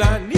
I need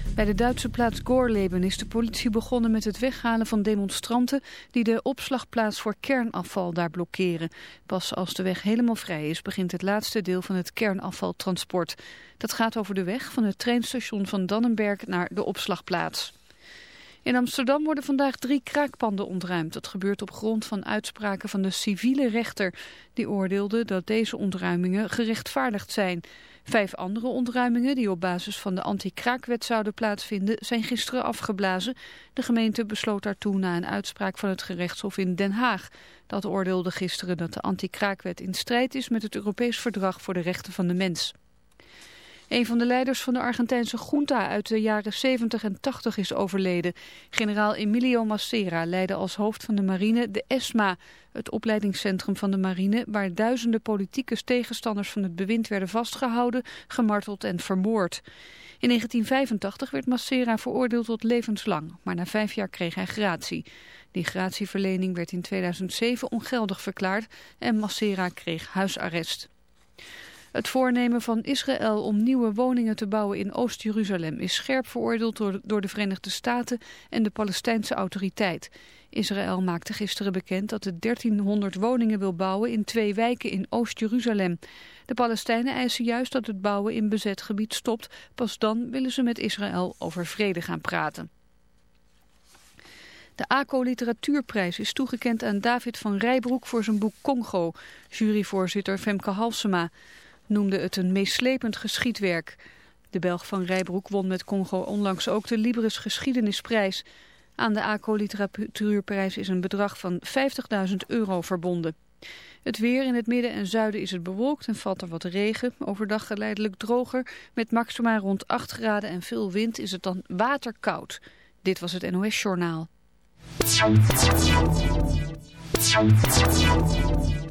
Bij de Duitse plaats Gorleben is de politie begonnen met het weghalen van demonstranten... die de opslagplaats voor kernafval daar blokkeren. Pas als de weg helemaal vrij is, begint het laatste deel van het kernafvaltransport. Dat gaat over de weg van het treinstation van Dannenberg naar de opslagplaats. In Amsterdam worden vandaag drie kraakpanden ontruimd. Dat gebeurt op grond van uitspraken van de civiele rechter. Die oordeelde dat deze ontruimingen gerechtvaardigd zijn. Vijf andere ontruimingen die op basis van de anti-kraakwet zouden plaatsvinden... zijn gisteren afgeblazen. De gemeente besloot daartoe na een uitspraak van het gerechtshof in Den Haag. Dat oordeelde gisteren dat de anti-kraakwet in strijd is... met het Europees Verdrag voor de Rechten van de Mens. Een van de leiders van de Argentijnse junta uit de jaren 70 en 80 is overleden. Generaal Emilio Massera leidde als hoofd van de marine de ESMA, het opleidingscentrum van de marine, waar duizenden politieke tegenstanders van het bewind werden vastgehouden, gemarteld en vermoord. In 1985 werd Massera veroordeeld tot levenslang, maar na vijf jaar kreeg hij gratie. Die gratieverlening werd in 2007 ongeldig verklaard en Massera kreeg huisarrest. Het voornemen van Israël om nieuwe woningen te bouwen in Oost-Jeruzalem is scherp veroordeeld door, de Verenigde Staten en de Palestijnse autoriteit. Israël maakte gisteren bekend dat het 1300 woningen wil bouwen in twee wijken in Oost-Jeruzalem. De Palestijnen eisen juist dat het bouwen in bezet gebied stopt. Pas dan willen ze met Israël over vrede gaan praten. De ACO Literatuurprijs is toegekend aan David van Rijbroek voor zijn boek Congo. Juryvoorzitter Femke Halsema noemde het een meeslepend geschiedwerk. De Belg van Rijbroek won met Congo onlangs ook de Libris Geschiedenisprijs. Aan de ACO Literatuurprijs is een bedrag van 50.000 euro verbonden. Het weer in het midden en zuiden is het bewolkt en valt er wat regen. Overdag geleidelijk droger. Met maxima rond 8 graden en veel wind is het dan waterkoud. Dit was het NOS Journaal.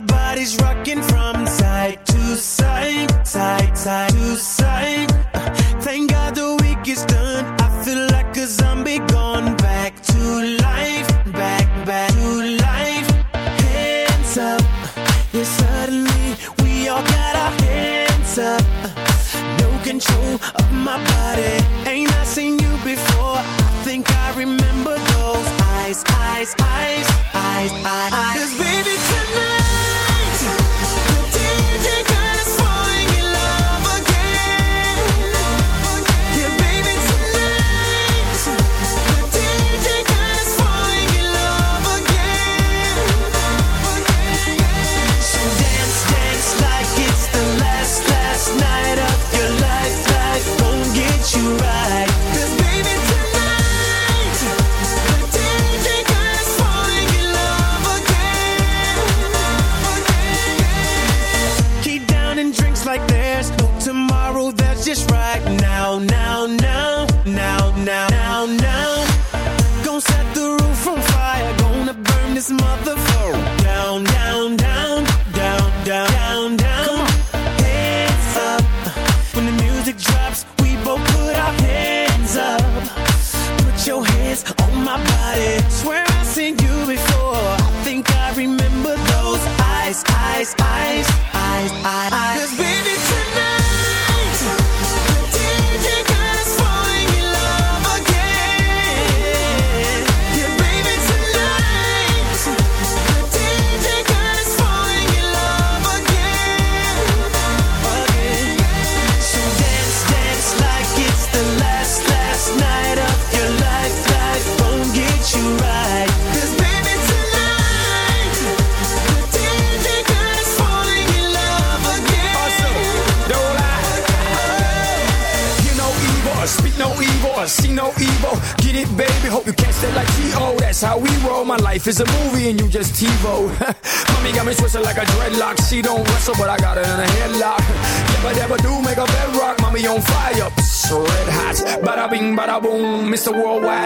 body's rocking from side to side, side, side to side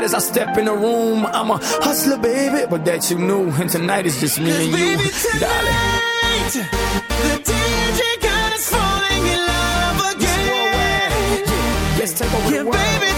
right as I step in the room. I'm a hustler, baby, but that you knew. And tonight is just me Cause and baby, tonight. The DJ God is falling in love again. Let's take over yeah, the world. baby.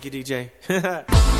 Thank you, DJ.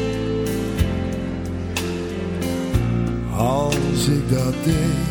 als ik dat deed?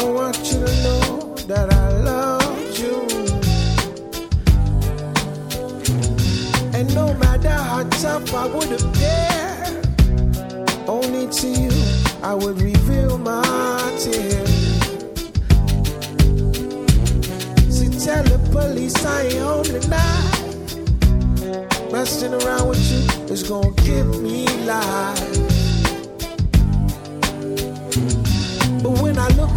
I want you to know that I love you. And no matter how tough I would appear, only to you I would reveal my tears. See, tell the police I ain't home tonight. Messing around with you is gonna give me life.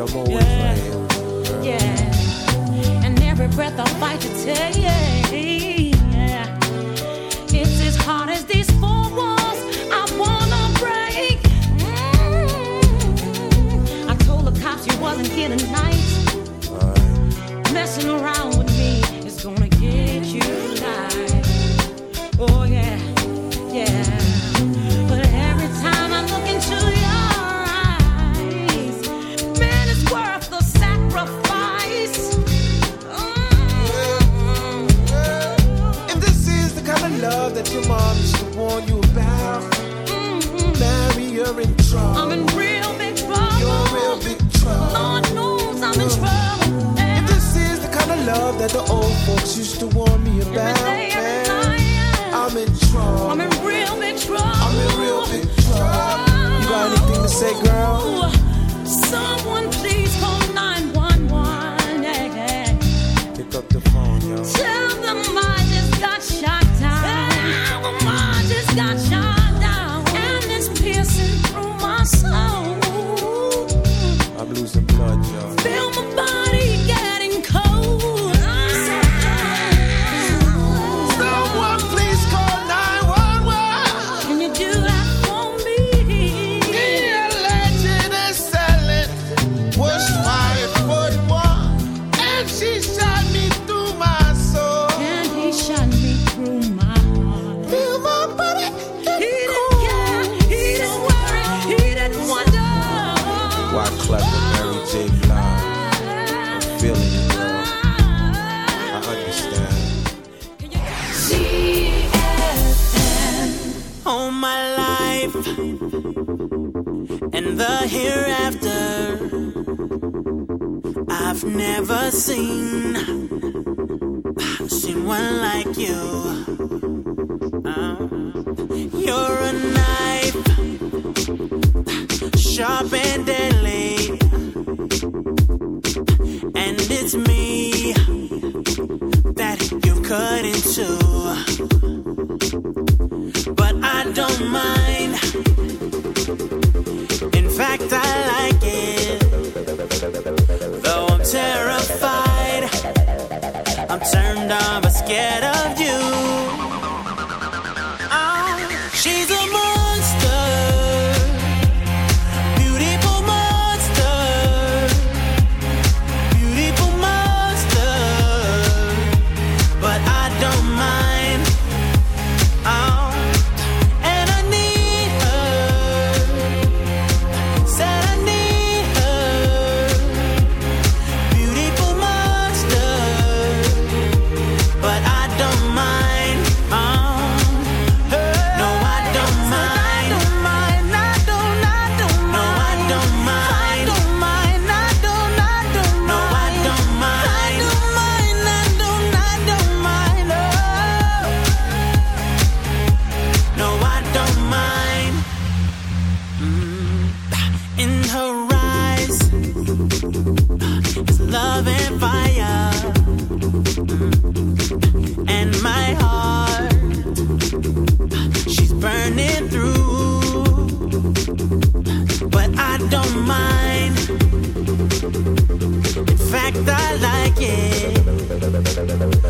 But I'm always Yeah. right here with you, girl. Yeah. And every breath I fight to take. Yeah. It's as hard as these four walls I wanna break. Mm. I told the cops you wasn't here tonight. That the old folks used to warn me about, all my life and the hereafter. I've never seen seen one like you. Uh, you're a knife, sharp and deadly, and it's me that you cut into don't mind. In fact, I like it. Though I'm terrified, Mind. In fact, I like it.